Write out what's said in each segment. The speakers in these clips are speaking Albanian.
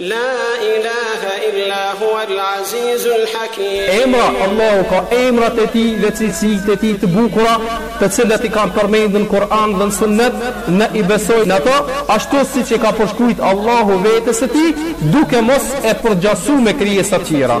La ilaha illa huwal azizul hakim. Emra, Allahu ka emrat e Tij dhe cilësitë e Tij të bukura, të cilat i ka përmendur në Kur'an dhe në Sunnet, ne i besojmë ato, ashtu siç i ka përshkruajt Allahu vetes së Tij, duke mos e përgjasue me krijesat e tjera.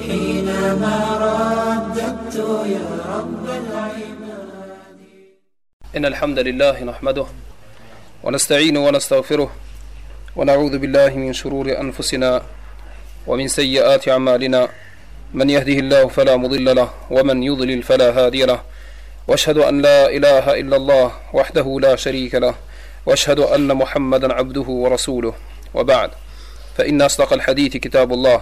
حينما رددت يا رب العباد إن الحمد لله نحمده ونستعين ونستغفره ونعوذ بالله من شرور أنفسنا ومن سيئات أعمالنا من يهده الله فلا مضل له ومن يضلل فلا هادي له واشهد أن لا إله إلا الله وحده لا شريك له واشهد أن محمدا عبده ورسوله وبعد فإن أصدق الحديث كتاب الله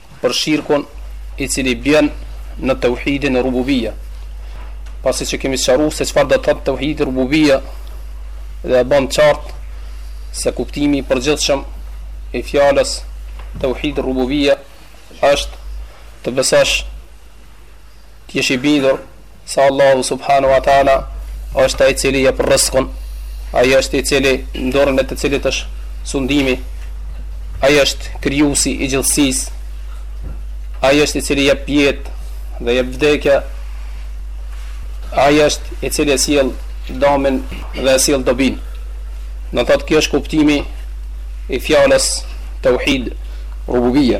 për shirkun i cili bjen në tauhidin rububia pasi që kemi sqaruar se çfarë do të thotë tauhidi rububia dhe e bëm qartë se kuptimi i përgjithshëm i fjalës tauhid rububia është të besosh Të jesh i bindur se Allahu subhanu wa ta'ala është ai i cili jep rrezkun, ai është i cili në dorën e të cilit është sundimi, ai është krijuesi i gjithësisë, ai është i cili jep jetë dhe jep vdekje, ai është i cili e sjell damin dhe e sjell dobin. Do thotë kjo është kuptimi i fjalës tauhid rububia.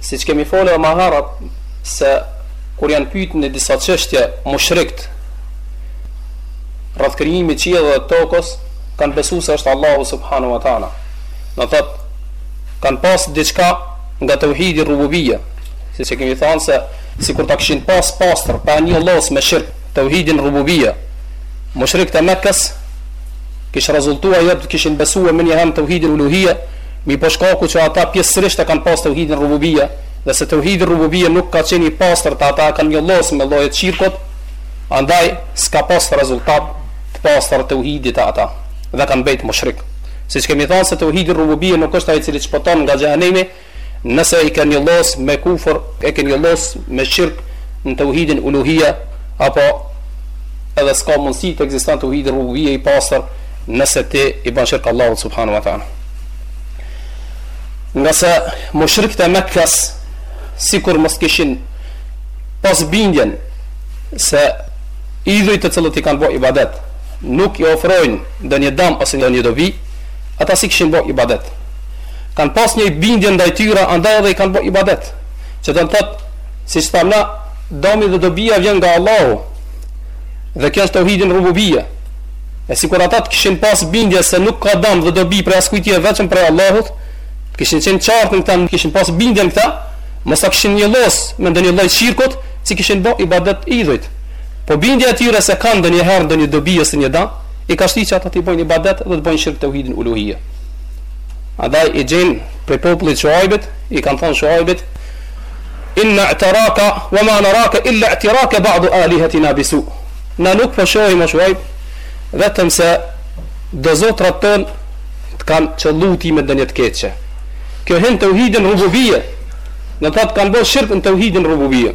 Siç kemi folur më herët se kur janë pyet në disa çështje mushrikët rreth krijimit të qiellit dhe tokës, kanë besuar se është Allahu subhanu wa ta'ala. Do thotë kanë pas diçka nga tauhidi rububia, siç e kemi thënë se sikur ta kishin pas pastër pa njollos me shirk tauhidin rububia. Mushrikët e Mekës kish rezultuar ajo të kishin besuar më një herë tauhidin uluhia, Mirëpo shkaku që ata pjesërisht e kanë pas teuhidin rububije dhe se teuhidi rububije nuk ka qenë i pastër te ata e kanë njollosë me lloje t'shirkut andaj ska pas rezultat të pastër teuhidi te ata dhe kanë mbet mushrik siç kemi thanë se teuhidi rububije nuk është ai i cili shpëton nga xhehenemi nëse e ke njollosë me kufër e ke njollosë me shirk në teuhidin uluhije apo edhe ska mundësi të ekziston teuhidi rububije i pastër nëse ti i bën shirk Allahut subhanu wa taala Nga se mushrikët e Mekës sikur mos kishin pas bindjen se idhujt të cilët i kanë bo ibadet nuk i ofrojnë ndonjë dam ose ndonjë dobi, ata s'i kishin bo ibadet. Kan pas një bindje ndaj tyre, andaj edhe i kanë bo ibadet. Që do të thotë, siç thamë na, dami dhe dobia vjen nga Allahu. Dhe kjo është n'tauhidin rububia. E sikur ata të kishin pasë bindje se nuk ka dam dhe dobi prej askujt tjetër veçëm prej Allahut, të kishin qenë të qartë në këtë, të kishin pasë bindje në këtë, mos ta kishin njollosë me ndonjë lloj shirkut, s'i kishin bo ibadet idhujt. Po bindja e tyre se kanë ndonjëherë ndonjë dobi ose një dam, i ka shti që ata t'i bojnë ibadet dhe të bojnë shirk n'tauhidin uluhia. Andaj e gjen prej popullit Shuaibit, i kanë thënë Shuaibit, inna i'taraka wa ma naraka illa i'tiraka ba'du alihatina bisu. Ne nuk po shohim o Shuajb vetëm se do zotrat tonë të kanë qëllu ti me ndonjë të keqe. Kjo hin tauhidin rububije, do të thotë kanë bërë shirk në tauhidin rububije.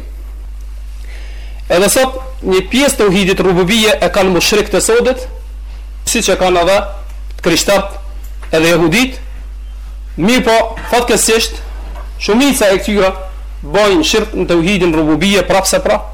Edhe sot një pjesë të tauhidit rububije e kanë mushrik të sodit, siç e kanë edhe krishterët edhe jehudit, mirë po fatkeqësisht shumica e këtyre bojnë shirk në tauhidin rububije prapse prapë.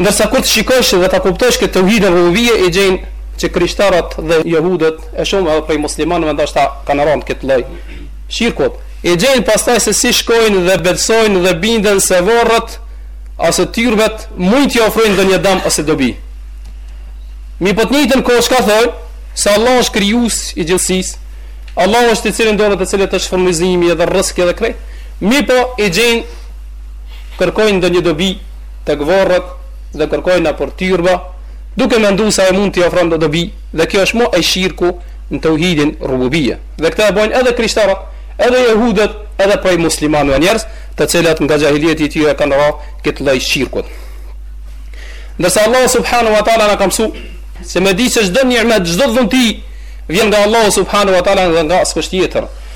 Ndërsa kur të shikosh dhe ta kuptosh këtë tauhidin rububije e gjen që krishterët dhe jehudët e shumë edhe prej muslimanëve ndoshta kanë rënë këtë lloj shirkut. E gjen pastaj se si shkojnë dhe belsojnë dhe binden se vorrët ose tyrbet mund t'i ofrojnë ndonjë dëm ose dobi. Mi po të njëjtën kohë çka thonë se Allah është krijues i gjithësisë. Allah është i cili ndonë të cilët është furnizimi edhe rrezki edhe krejt. Mi po e gjen kërkojnë ndonjë dobi tek vorrët dhe kërkojnë na për tyrba duke mendu se ai mund ti ofron do dobi dhe kjo është mo e shirku në teuhidin rububije dhe këtë e bojnë edhe krishterët edhe jehudët edhe prej muslimanëve njerëz të cilët nga xhahilijeti i tyre kanë ra këtë lloj shirkut ndërsa Allahu subhanahu wa taala na ka mësu se me di se çdo nimet çdo dhunti vjen nga Allahu subhanahu wa taala dhe nga askush tjetër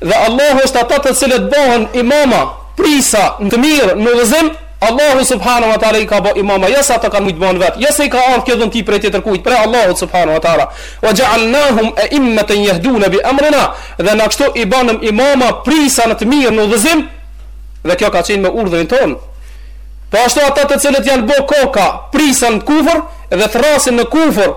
dhe Allahu është ata të cilët bëhen imama, prisa, në të mirë, në udhëzim, Allahu subhanahu wa taala i ka bë imama, jo sa ata kanë mujt bën vet, jo se i ka ardhur kjo dhunti prej tjetër kujt, prej Allahut subhanahu wa taala. Wa ja'alnahum a'immatan yahduna bi amrina, dhe na kështu i bënëm imama, prisa në të mirë, në udhëzim, dhe kjo ka qenë me urdhërin tonë. Po ashtu ata të cilët janë bë koka, prisa në kufër dhe thrasin në kufër,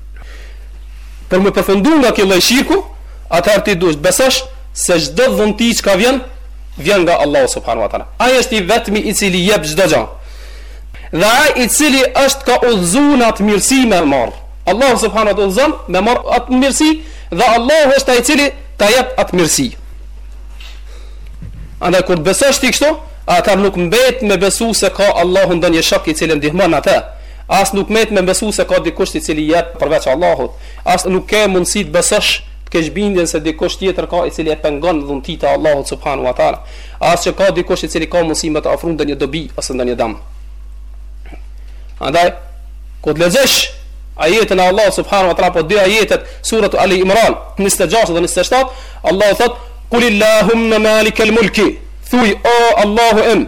Për me përfundu nga kjo lloj shirku, atëherë ti duhet të besosh se çdo dhunti që ka vjen, vjen nga Allahu subhanahu wa taala. Ai është i vetmi i cili jep çdo gjë. Dhe ai i cili është ka udhëzuar në atë mirësi me marr. Allahu subhanahu wa taala udhëzon me marr atë mirësi dhe Allahu është ai i cili ta jep atë mirësi. Andaj kur besosh ti kështu, ata nuk mbet me besu se ka Allahu ndonjë shok i cili ndihmon atë. As nuk met me besu se ka dikush i cili jep përveç Allahut, as nuk ke mundësi të besosh, të kesh bindjen se dikush tjetër ka i cili e pengon dhuntitë e Allahut subhanu wa ta'ala, as që ka dikush i cili ka mundësi me të ofru ndonjë dobi ose ndonjë dëm. Andaj, kur të lexosh ajetin e Allahut subhanu wa ta'ala po dy ajetet suratu Ali Imran 26 dhe 27, Allahu thot: "Kulillahumma malikal mulki" Thuj, o Allahu im,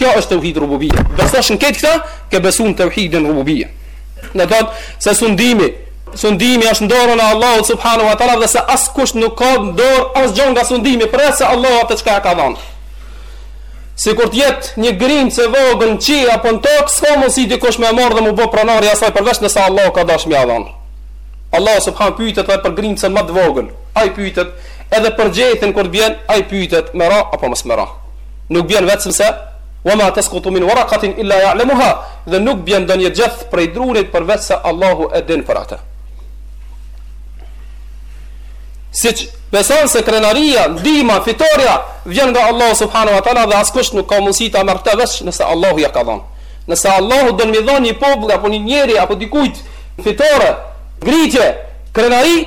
Kjo është tauhid rububia. Besosh në këtë këtë, ke besu në tauhidin rububia. Do të thotë se sundimi, sundimi është n'dorën e Allahut subhanu wa tala dhe se askush nuk ka n'dorë asgjo nga sundimi përveçse Allah atë qka e ka dhanë. Sikur t'jetë një grimcë e vogël në qiell apo në tokë, s'ka mundësi dikush me marrë dhe m'u bo pronar i asaj përveç nëse Allah ka dashë m'ia dhanë. Allah subhanu pytet edhe për grimcën më të vogël, ai pytet edhe për gjethin kur të bjenë, ai pytet me ra apo mos me ra. Nuk bjen vetëmse Wa ma tasqutu min waraqatin illa ya'lamuha, dhe nuk bjen ndonjë gjeth prej drunit përveçse Allahu e din për atë. Siç beson se krenaria, ndihma, fitorja vjen nga Allahu subhanahu wa taala dhe askush nuk ka mundësi ta marrë këtë veç nëse Allahu ia ka dhënë. Nëse Allahu don m'i dhënë një populli apo një njeri apo dikujt fitore, ngritje, krenari,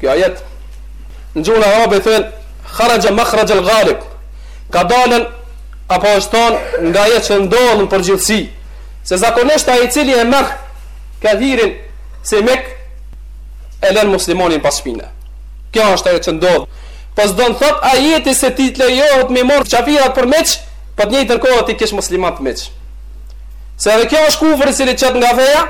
Ky ajet në gjuhën arabe thonë kharaja makhraj al ghalib. Ka dalën apo është thonë nga ajo që ndodh në përgjithësi, se zakonisht ai i cili e merr kathirin se mek e lën muslimonin pas shpine. Kjo është ajo që ndodh. Po s'do të thotë ajeti se ti të lejohet me marr qafirat për miq, po të njëjtën kohë t'i kish muslimant miq. Se edhe kjo është kufër i cili t'qet nga feja,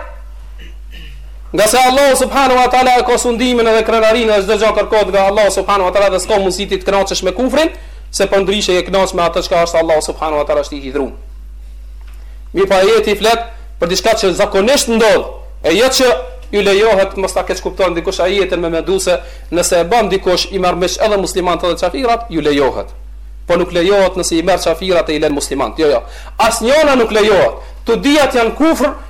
Ngase Allahu subhanu wa taala e ka sundimin edhe krenarinë dhe çdo gjë kërkohet nga Allahu subhanu wa taala dhe s'ka mundësi ti të kënaqesh me kufrin, se përndryshe je kënaq me atë çka është Allahu subhanu wa taala është i hidhur. Mirëpo ajeti flet për diçka që zakonisht ndodh, e jo që ju lejohet mos ta keqkupton dikush ajetin me mendu se nëse e bën dikush i merr miq edhe muslimanët edhe qafirat, ju lejohet. Po nuk lejohet nëse i merr qafirat e i lën muslimanët. Jo, jo. Asnjëra nuk lejohet. Të dyjat janë kufër,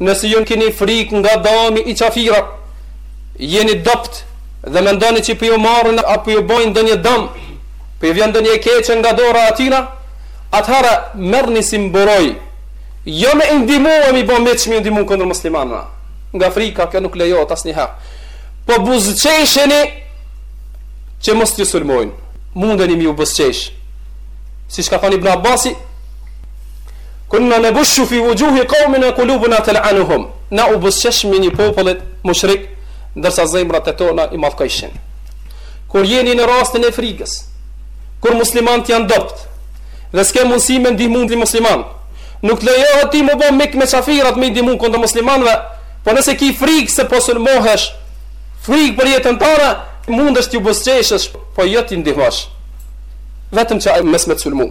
Nëse ju keni frikë nga dëmi i qafirave, jeni t'dobët dhe mendoni që po ju marrin apo po ju bëjnë ndonjë dëm, po ju vjen ndonjë e keqe nga dora e atyne, atëherë merrni si mburojë, jo me i ndihmu e m'u bë miq me ndihmu kundër muslimanëve. Nga frika kjo nuk lejohet asnjëherë. Po buzëqesheni që mos t'ju sulmojnë. Mundeni m'ju buzëqesh. Siç ka thënë Ibn Abbasi, Kunna nabushu fi wujuhi qawmin wa kulubuna tal'anuhum. Na u buzëqeshshim një popullit mushrik, ndërsa zemrat e tona i mallkojshin. Kur jeni në rastin e frigës, kur muslimanët janë t'dobët dhe s'ke mundësi me ndihmu një musliman, nuk të lejohet ti m'u bë mik me qafirat me i ndihmu kundër muslimanëve, po nëse ki frigë se po sulmohesh, frigë për jetën tënde, mundesh t'u buzëqeshësh, po jo t'i ndihmosh. Vetëm që ai mos me të sulmu.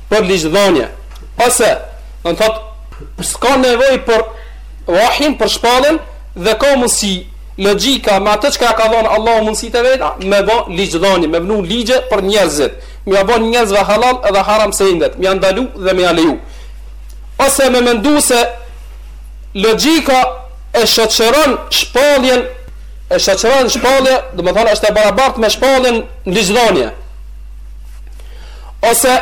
për ligjdhënie ose do të thotë s'ka nevojë për vahjin për shpalljen dhe ka mundësi logjika me atë çka ka dhënë Allahu mundësitë e veta me bë ligjdhënie me vnu ligje për njerëzit me jau bo njerëzve halal edhe haram sendet me jau ndalu dhe me jau leju ose me mendu se logjika e shoqëron shpalljen e shoqëron shpalljen do me thënë është e barabartë me shpalljen në ligjdhënie Ose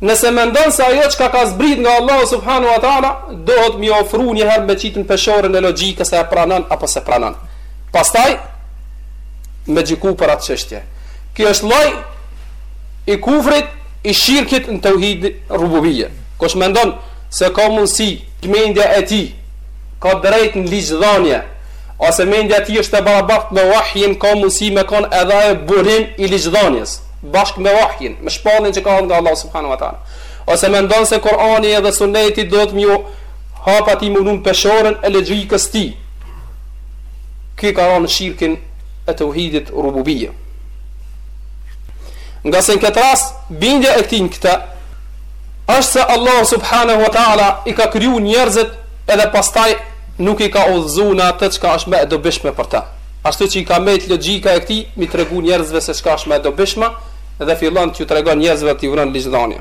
nëse mendon se ajo çka ka zbrit nga Allahu subhanahu wa taala dohet mi ofru një herë me qit në peshoren e logjikës a e pranon apo s'e pranon. Pastaj me gjyku për atë çështje. Ky është lloj i kufrit i shirkit në tauhid rububie. Kush mendon se ka mundësi mendja e tij ka drejt në ligjdhënie ose mendja e tij është e barabartë me vahjin ka mundësi me kon edhe ai burim i ligjdhënies. bashkë me vahjin, me shpalljen që ka nga Allahu subhanahu wa taala. Ose mendon se Kur'ani edhe Sunneti dohet m'ju hap atij me vnu në peshoren e logjikës së tij. Ky ka ra në shirkin e tauhidit rububie. Ngase në këtë rast, bindja e këtij në këtë, është se Allah subhanahu wa ta'ala i ka kriju njerëzit edhe pastaj nuk i ka udhëzu në atë çka është më e dobishme për ta. Ashtu që i ka mbet logjika e këtij mi tregu njerëzve se çka është më e dobishme dhe fillon t'ju tregon njerëzve dhe t'ju vnon ligjdhënie.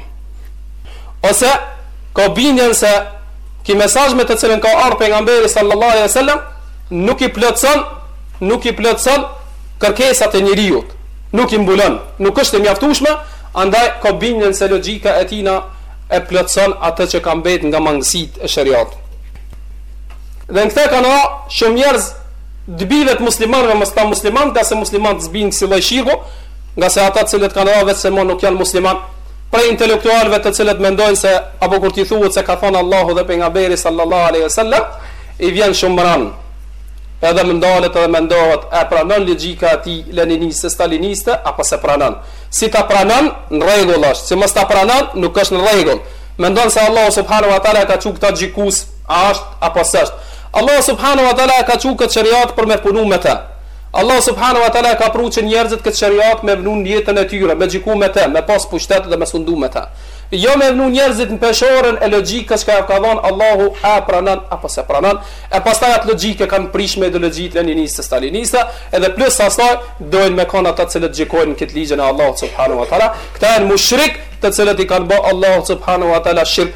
Ose ka bindjen se ky mesazh me të cilën ka ardhur pejgamberi sallallahu alejhi ve selam nuk i plotëson, nuk i plotëson kërkesat e njeriut. Nuk i mbulon, nuk është e mjaftueshme, andaj ka bindjen se logjika e tina e plotëson atë që ka mbet nga mangësitë e sheriatit. Dhe në këtë kanë ra shumë njerëz Prej vetë muslimanëve mos t'tham musliman, ngase muslimanët s'bijnë n'kësi lloj shirku, ngase ata të cilët kanë ra veçse mo nuk janë musliman. Prej intelektualëve të cilët mendojnë se apo kur t'i thuhet se ka thënë Allahu dhe pejgamberi sallallahu alaihi wasallam, i vjen shumë ran. Edhe ma ndalet edhe mendohet, e pranon logjika e tij leniniste, staliniste apo s'e pranon. Si ta pranon, në rregull është, si mos ta pranon, nuk është në rregull. Mendon se Allahu subhanahu wa taala ka çu këta gjykues A është apo s'është? Allahu subhanahu wa taala e ka çu këtë sheriat për me punu me të. Allahu subhanahu wa taala e ka pru që njerëzit këtë sheriat me vnu në jetën e tyre, me gjyku me të, me pas pushtet dhe me sundu me të. Jo me vnu njerëzit në peshoren e logjikës që ja ka dhënë Allahu a pranon apo s'e pranon, e pastaj atë logjikë kanë prish me ideologjitë leniniste staliniste, edhe plus asaj doin me kanë ata që gjykojnë këtë ligjin e Allahut subhanahu wa taala, këta janë mushrik të cilët i kanë bë Allahut subhanahu wa taala shirk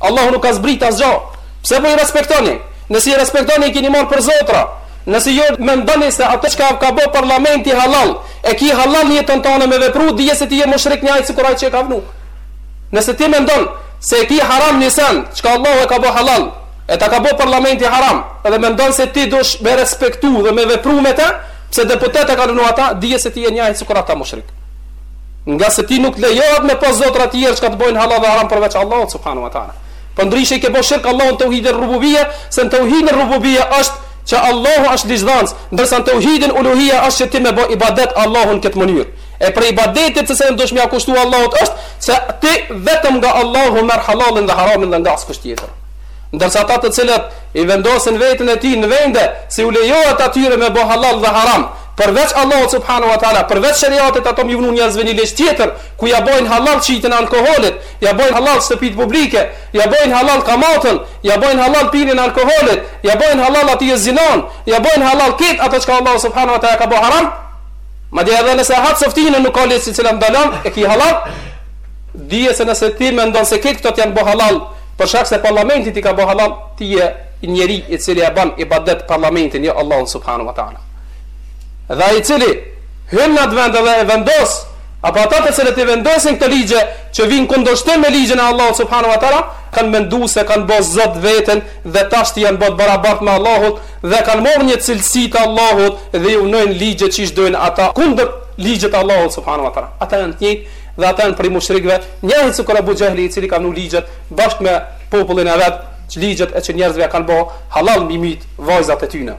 Allahu nuk ka zbrit asgjë. Pse po i respektoni? Nëse i respektoni i keni marrë për zotra. Nëse ju mendoni se atë çka ka bë parlamenti halal, e ki halal në jetën tënde me vepru, dije se ti je mushrik njëjtë sikur ai që e ka vënë. Nëse ti mendon se e ki haram ni sen, çka Allahu e ka bë halal, e ta ka bë parlamenti haram, edhe mendon se ti dush me respektu dhe me vepru me të, pse deputetët e kanë vnu ata, dije se ti je njëjtë sikur ata mushrik. Ngase ti nuk lejohet me pas zotëra tjerë çka të bojnë hallall dhe haram përveç Allahut subhanu wa ta'ala. Po ndryshe i ke bo shirk Allahun teuhid errububiyyah, se në teuhidin errububiyyah është që Allahu është ligjdhanës, ndërsa në teuhidin uluhiyyah është që ti me bo ibadet Allahun këtë mënyrë. E prej ibadetit që dush me ja kushtu Allahut është se ti vetëm nga Allahu merr hallallin dhe haramin dhe nga askush tjetër. Ndërsa ata të cilët i vendosin veten e tij në vende se u lejohet atyre me bo hallall dhe haram, Përveç Allahut subhanu wa ta'ala, përveç sheriatit ata mi vnu njerëzve një ligj tjetër ku ja bojn hallall qitjen e alkoholit, ja bojn hallall shtëpitë publike, ja bojn hallall kamatën, ja bojn hallall pirjen e alkoholit, ja bojn hallall atyne zinon, ja bojn hallall krejt ato çka Allahu subhanu wa ta'ala e ka bo haram, madje edhe nëse e hap shpinë nuk ka ligj se cila ndalon, e ki hallall, dije se nëse ti mendon se krejt këto të janë bo hallall, për shkak se parlamenti i ka bo hallall, ti je njeri i cili e ban ibadet parlamentin, jo Allahun subhanu wa ta'ala. Dhe ai i cili hyn në atë vend dhe e vendos apo ata të cilët i vendosin këto ligje që vijnë kundërshtim me ligjin e Allahut subhanahu wa taala, kanë menduar se kanë bërë zot veten dhe tash janë bërë barabart me Allahun dhe kanë marrë një cilësi të Allahut dhe i vnojnë ligjet qysh dojnë ata kundër ligjit e Allahut subhanu wa taala. Ata janë të njëjtë dhe ata janë prej mushrikve, njëjtë sikur Abu Gjehli i cili ka vnu ligjet bashkë me popullin e vet, që ligjet e që njerëzve kanë bo halal mi myt vajzat e tyne.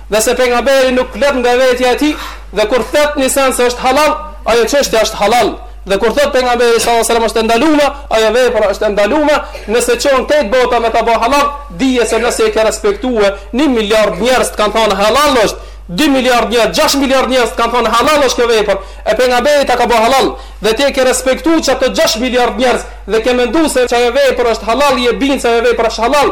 Dhe se pejgamberi nuk flet nga vetja e tij, dhe kur thot një sen se është halal, ajo çështje është halal. Dhe kur thot pejgamberi sallallahu alajhi wasallam është ndaluar, ajo vepër është ndaluar, nëse çohet tet bota me ta bë halal, dije se nëse e ke respektuar 1 miliard njerëz të kanë thënë halal është, 2 miliard njerëz, 6 miliard njerëz kanë thënë halal është kjo vepër, e pejgamberi ta ka bë halal dhe ti e ke respektuar qato 6 miliard njerëz dhe ke menduar se ajo vepër është halal, je bind se ajo vepër është halal,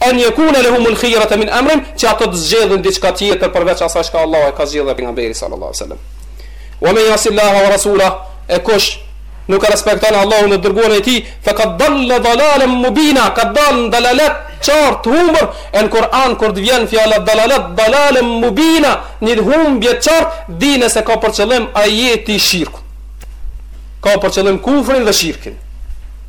En yekune lehumul khiyerate min emrim, që ata të zgjedhin diçka tjetër përveç asaj çka Allahu e ka zgjedhë dhe pejgamberi sallallahu alaihi wasallam. Wa men yasillaha wa rasulah, e kush nuk e respekton Allahun dhe dërguarin e tij, fa kad dalla dalalan mubina, ka dal në dalalet qartë humbur, e në Kur'an kur të vjen fjala dalalet dalalan mubina, një humbje qartë, dine se ka për qëllim ajeti shirkun. Ka për qëllim kufrin dhe shirkin.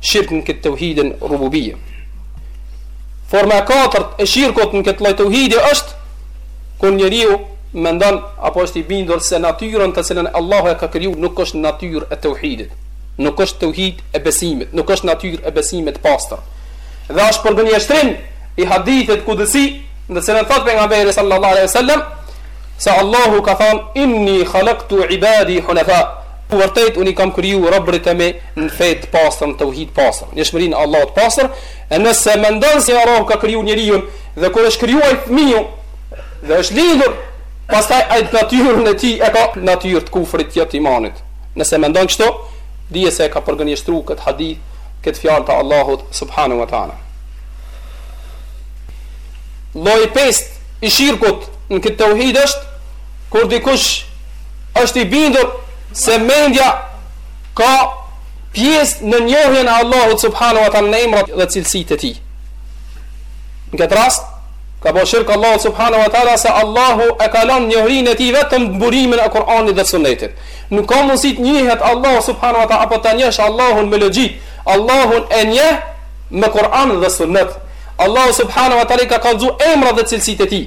shirk në këtë tauhidin rububije. Forma e katërt e shirkut në këtë lloj tauhidi është kur njeriu mendon apo është i bindur se natyrën të cilën Allahu e ka kriju nuk është natyrë e tauhidit, nuk është tauhid e besimit, nuk është natyrë e besimit t'pastër. Dhe është përgënjeshtrim i hadithit kudsi, në të cilën thot pejgamberi sallallahu alaihi wasallam se Allahu ka thënë inni khalaqtu ibadi hunafa Vërtet unë i kam kriju robërit e mi në fe të pastër, në tauhid të pastër, në njëshmërinë e Allahut të pastër, e nëse mendon se Allahu e ka kriju njeriun dhe kur është kriju ai fëmiu dhe është lindur, pastaj ai natyrën e tij e ka natyrë të kufrit jo të imanit. Nëse mendon kështu, dije se e ka përgënjeshtru këtë hadith, këtë fjalë të Allahut subhanahu wa taala. Lloji i pestë i shirkut në këtë tauhid është kur dikush është i bindur se mendja ka pjesë në njohjen e Allahut subhanahu wa taala në emrat dhe cilësitë e tij. Në këtë rast ka bo shirk Allahut subhanahu wa taala se Allahu e ka lon njohurinë e tij vetëm në burimin e Kur'anit dhe Sunetit. Nuk ka mundësi të njihet Allahu subhanahu wa taala apo ta njehsh Allahun me logjikë. Allahun e njeh me Kur'an dhe Sunet. Allahu subhanahu wa taala i ka kallzu emrat dhe cilësitë e tij.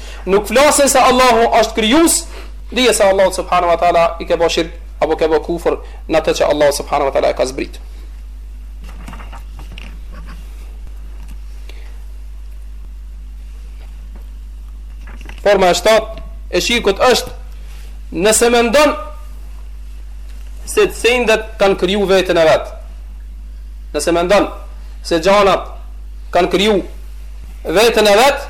nuk flasin se Allahu është krijues, dije se Allahut subhanahu wa taala i ke bo shirk apo ke bo kufër në atë që Allahu subhanahu wa taala e ka zbrit. Forma e shtatë e shirkut është nëse mendon se sendet kanë kriju vetën e vetë. Nëse mendon se gjanat kanë kriju vetën e vetë,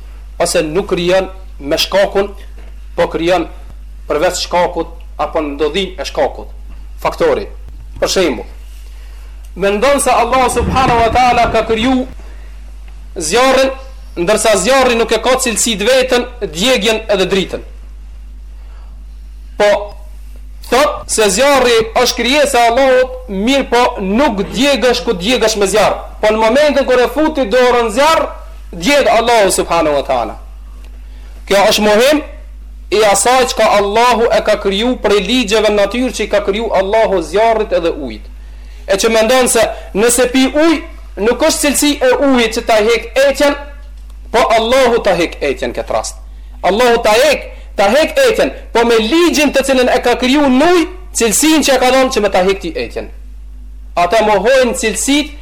ose nuk krijon me shkakun po krijon përveç shkakut apo në ndodhinë e shkakut, faktori. Për shembull, mendon se Allahu subhanahu wa taala ka kriju zjarrin, ndërsa zjarri nuk e ka cilësi të vetën, djegjen edhe dritën. Po thot se zjarri është krijesa e Allahut, mirëpo nuk djegesh kur djegesh me zjarr. Po në momentin kur e futi dorën n'zjarr, Djeg Allahu Subhanu Wa Ta'ala. Kjo është mohim i asaj çka Allahu e ka kriju prej ligjeve në natyrë që i ka kriju Allahu zjarrit edhe ujit. E që mendon se nëse pi ujë, nuk është cilësi e ujit që ta hek etjen, po Allahu ta hek etjen n'këtë rast. Allahu ta hek, ta hek etjen, po me ligjin të cilën e ka kriju në ujë, cilësinë që ia ka dhonë që me ta hek ti etjen. Ata mohojnë cilësitë,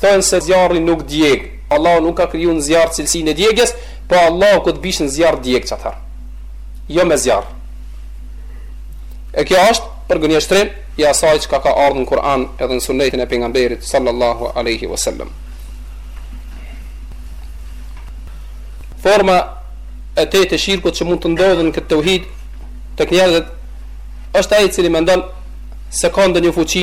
Thonë se zjarri nuk djeg, Allahu nuk ka kriju në zjarr cilësinë e djegies, po Allahu kur të bishë në zjarr djegsh atëherë. Jo me zjarr. E kjo është përgënjeshtrim i asaj çka ka ardhur në Kur'an edhe në Sunnetin e pejgamberit sallallahu alaihi wasallam. Forma e tretë e shirkut që mund të ndodhë në këtë teuhid tek njerëzit është ai i cili mendon se ka ndonjë fuqi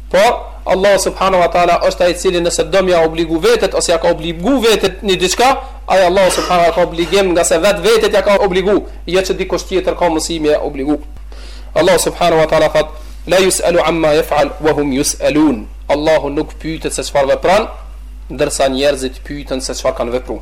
Por, Allahu subhanahu wa ta'ala është ai i cili nëse do m'ia obligu vetet ose ia ka obligu vetet një diçka, ai Allahu subhanahu wa ta'ala ka obligim ngase vetë vetet ia ka obligu, jo që dikush tjetër ka mundësi m'ia obligu. Allahu subhanahu wa ta'ala thotë: "La yus'alu 'amma yaf'al wa hum yus'alun." Allahu nuk pyetet se çfarë vepron, ndërsa njerëzit pyeten se çfarë kanë vepruar.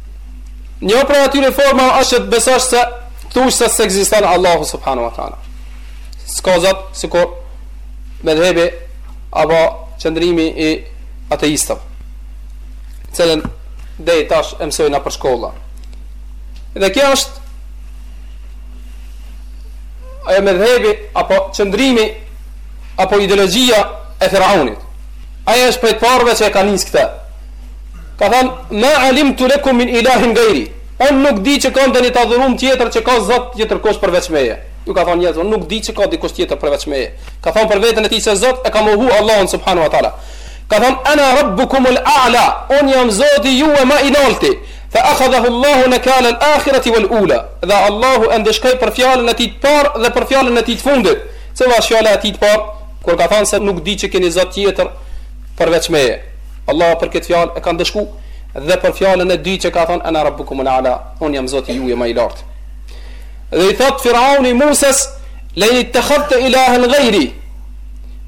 Një prej atyre forma është që të besosh se thuaj se s'ekziston Allahu subhanahu wa taala. S'ka zot sikur medhhebi apo qëndrimi i ateistëve. Cilën edhe tash e mësojnë nëpër shkolla. Dhe kjo është ajo medhhebi apo qëndrimi apo ideologjia e Firaunit. Ai është prej të parëve që e ka nisë këtë. Ka thënë, Ma alimtu lekum min ilahin gajri. Unë nuk di që ka ndonjë të adhurum tjetër që ka zot tjetër kush përveç meje. Ju ka thënë njerëz, unë nuk di që ka dikush tjetër përveç meje. Ka thënë për veten e tij se zot e ka mohu Allahun subhanahu wa taala. Ka thënë, ana rabbukumul a'la, unë jam zoti juaj ma i nalti. Fa akhadhahu Allahu nekalel akhirati wal ula. Dhe Allahu e ndëshkoi për fjalën e tij të parë dhe për fjalën e tij të fundit. Cila është fjala e tij e parë, kur ka thënë se nuk di që keni zot tjetër përveç meje. Allahu për këtë fjalë e ka ndëshku dhe për fjalën e dytë që ka thënë ana rabbukumul a'la, unë jam Zoti juaj ma i lartë. Dhe i thotë Firauni Musës, "Lein ittakhadta ilahan ghairi."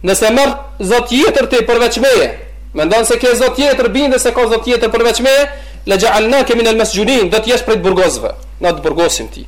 Nëse merr zot tjetër ti përveç meje, mendon se ke zot tjetër, bindesh se ka zot tjetër përveç meje, la ja'alnaka min al-masjunin, do të jesh prej të burgosurve, na të burgosim ti.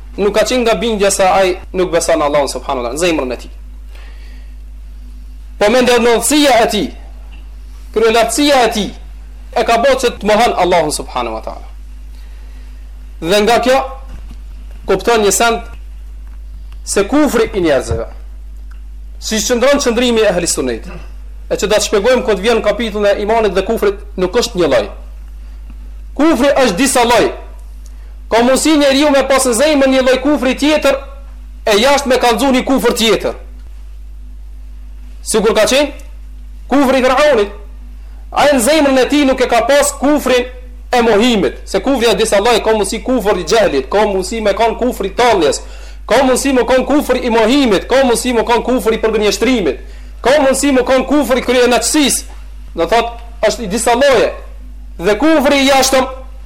Nuk ka qenë nga bindja se ai nuk beson në Allahun subhanahu wa taala, në zemrën e tij. Po mendjemadhësia e tij, kryelartësia e tij, e ka bo që të mohon Allahun subhanahu wa taala. Dhe nga kjo kupton një send se kufri i njerëzve. Siç qëndron qëndrimi ehli sunetit, që do ta shpjegojmë kur të vjen kapitulli i imanit dhe kufrit, nuk është një lloj. Kufri është disa lloj, Ka mundësi njeriu me pas në zemër një lloj kufri tjetër e jashtë me kallxu një kufër tjetër. Sikur ka qenë kufri i Firaunit, ai në zemrën e tij nuk e ka pas kufrin e mohimit, se kufri është disa lloje, ka mundësi kufër i xhehlit, ka mundësi me kanë kufër i talljes, ka mundësi me kanë kufër i mohimit, ka mundësi me kanë kufër i përgënjeshtrimit, ka mundësi me kanë kufër i kryenaltësisë, do të thotë, është i disa lloje, dhe kufri i jashtëm,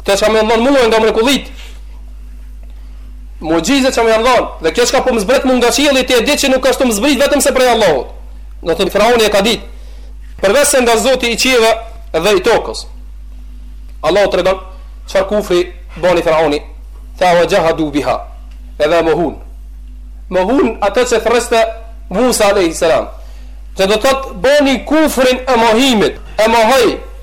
Këto që ka më dhonë mua nga mrekullitë, muxhizet që më janë dhonë, dhe kjo që ka po më zbret mu nga qielli, ti e di që nuk është tu më zbrit vetëm se prej Allahut. Domethënë faraoni e ka ditë, përveç se nga Zoti i qiejve dhe i tokës. Allahu tregon, çfarë kufri bani faraoni, tha wa jahadu biha, edhe mohun. Mohun atë që thërriste Musa a.s. Që do të thotë bani kufrin e mohimit, e mohoi,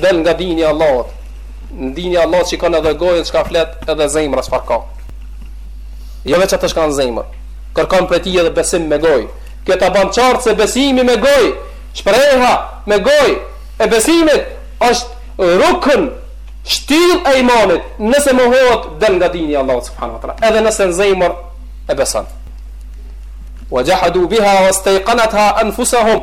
Del nga dini i Allahut në dini i Allahut shikon edhe gojën çka flet edhe zemra çfarë ka jo veç atë çka në zemër kërkon prej tij edhe besim me gojë kjo ta bën qartë se besimi me gojë shprehja me gojë e besimit është rukën shtyllë e imanit nëse mohohet del nga dini i Allahut subhanahu wa taala edhe nëse në zemër e beson wa jahadu biha wastayqanatha anfusuhum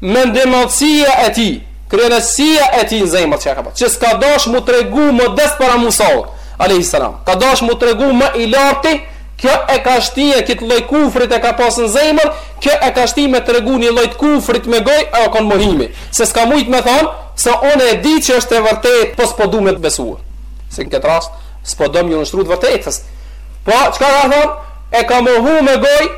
Mendjemadhësia e tij, kryeneçësia e tij në zemër që e ka pas, që s'ka dash mu tregu modest para Musaut, alayhi salam. Ka dash mu tregu më i larti, kjo e ka shtie këtë lloj kufrit e ka pas në zemër, kjo e ka shtie me tregu një lloj kufrit me gojë e u kon mohimi. Se s'ka mujt me thon se unë e di që është e vërtetë, po s'po du me të besu. Se në këtë rast s'po do m'iu nënshtru të vërtetës. Po çka ka thon? E ka mohu me gojë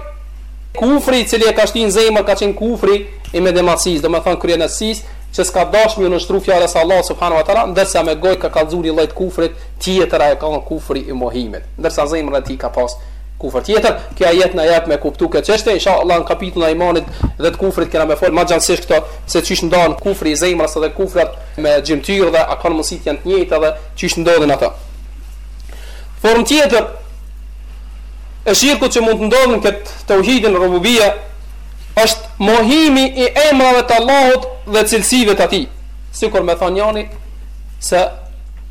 Kufri i cili e ka shti në zemër ka qenë kufri i mendjemadhësisë, domethënë kryeneçësisë, që s'ka dashtë m'iu nënshtru fjalës së Allahut subhanahu wa ta'ala, ndërsa me gojë ka kallxu një lloj të kufrit tjetër, ai ka qenë kufri i mohimit, ndërsa në zemrën e tij ka pas kufër tjetër. Ky ajet na jep me kuptu këtë çështje, insha Allah në kapitullin e imanit dhe të kufrit kena me fol ma gjanësisht këto, se çysh ndahen kufri i zemrës dhe kufrat me gjymtyrë dhe a kanë mundësi të jenë të njëjta dhe çysh ndodhin ato. Formë tjetër. E shirkut që mund të ndodhë në këtë Tauhidin Rububije është mohimi i emrave të Allahut dhe cilësive të Tij, sikur me thonë njani se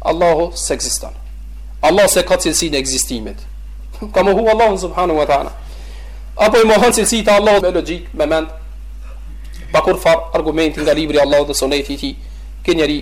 Allahu s'ekziston. Allahu s'e ka cilësinë e ekzistimit. Ka mohu Allahun subhanahu wa taala. Apo i mohon cilësitë e Allahut me logjikë, me mend, pa kurrfarë argumenti nga libri i Allahut dhe suneti i Tij. Ky njeri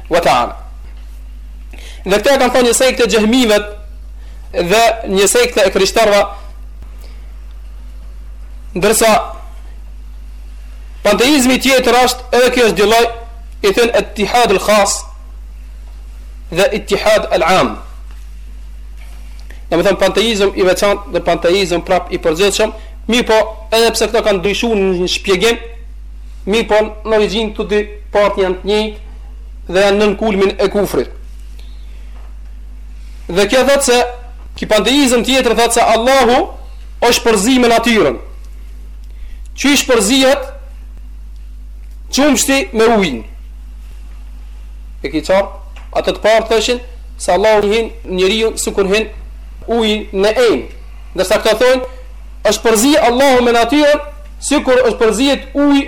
Wa ta'ala. Dhe këtë e kanë thonë një sekte e xhehmive dhe një sekte e krishterëve ndërsa panteizmi tjetër është edhe kjo është dy lloj i thënë ittihadul khas dhe ittihadul am domethënë panteizëm i veçantë dhe panteizëm prap i përgjithshëm mirëpo edhe pse këta kanë ndryshu në shpjegim mirëpo në origjinë të dy palët janë të njëjtë dhe janë nën kulmin e kufrit. Dhe kjo thotë se ki panteizëm tjetër thotë se Allahu është përzi me natyrën. Qysh përzihet qumshti me ujin. E ki qartë? Ata të parët thoshin se Allahu i hin njeriut sikur hin uji në enë. Ndërsa këta thojnë, është përzi Allahu me natyrën sikur që përzihet uji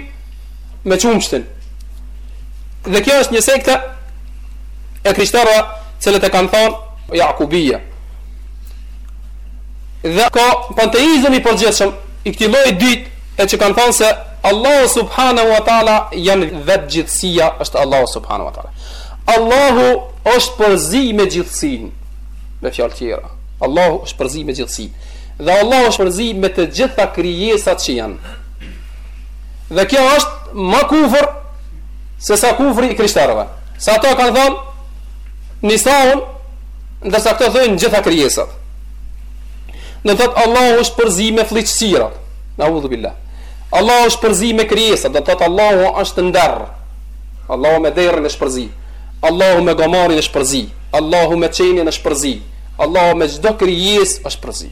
me qumshtin. Dhe kjo është një sekte e krishterëve të cilët e kanë thonë Jakubia. Dhe ka panteizëm i përgjithshëm i këtij lloji të dytë e që kanë thonë se Allahu subhanahu wa taala janë vetë gjithësia është Allahu subhanahu wa taala. Allahu është përzi me gjithësinë me fjalë tjera. Allahu është përzi me gjithësinë. Dhe Allahu është përzi me të gjitha krijesat që janë. Dhe kjo është ma kufër se sa kufri i krishterëve. Se ata kanë thënë në Isaun, ndërsa këta thojnë gjitha krijesat. Do të thotë Allahu është përzi me flliqësirat. Naudhu billah. Allahu është përzi me krijesat, do të thotë Allahu është në derr. Allahu me derrin është përzi. Allahu me gomarin është përzi. Allahu me qenin është përzi. Allahu me çdo krijesë është përzi.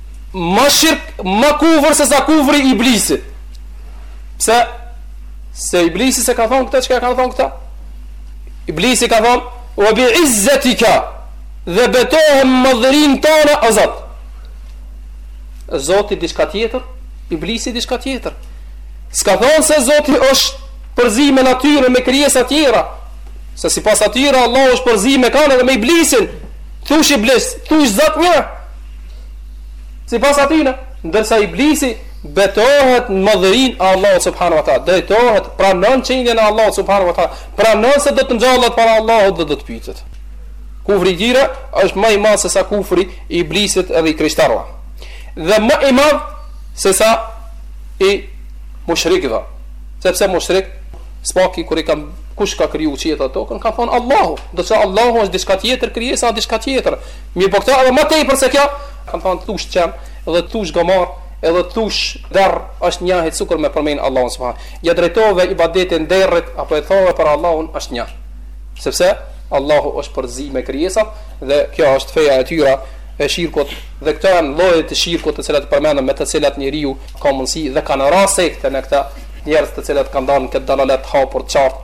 Më shirk, më kufër se sa kufri i iblisit. Pse? Se iblisi s'e ka thonë këtë çka kanë thonë këta. Iblisi ka thonë, fe bi izzetike, dhe betohem në madhërinë tonde, o zot. Zoti diçka tjetër, iblisi diçka tjetër. S'ka thonë se zoti është përzi me natyrën, me krijesa tjera. Se sipas atyre, Allahu është përzi me kanë edhe me iblisin. Thu iblis, thu zot një, Sipas atyne, ndërsa iblisi betohet në madhërinë e Allahut subhanahu wa taala, drejtohet, pranon qenien e Allahut subhanahu wa taala, pranon se do të ngjallet para Allahut dhe do të pytet. Kufri i tyre është më i madhë se sa kufri i iblisit edhe i krishterëve. Dhe më i madhë se sa i mushrikëve. Sepse mushrikët, së paku kur i ke pyt kush ka kriju qiejt e tokën ka thonë Allahu, do thotë Allahu është diçka tjetër, krijesa diçka tjetër, Mirëpo këto edhe më tepër se kjo, kanë thënë thush qen dhe thush gomar edhe thush derr është njëjtë sikur me përmend Allahun subhan. Ja drejtove ibadetin derrit apo e thove për Allahun është njëjtë. Sepse Allahu është përzi me krijesat dhe kjo është feja e tyre e shirkut dhe këto janë lloje të shirkut të cilat përmendëm me të cilat njeriu ka mundësi dhe kanë ra sekte në këta njerëz të cilët kanë dalë në këtë dalalet hapur të qartë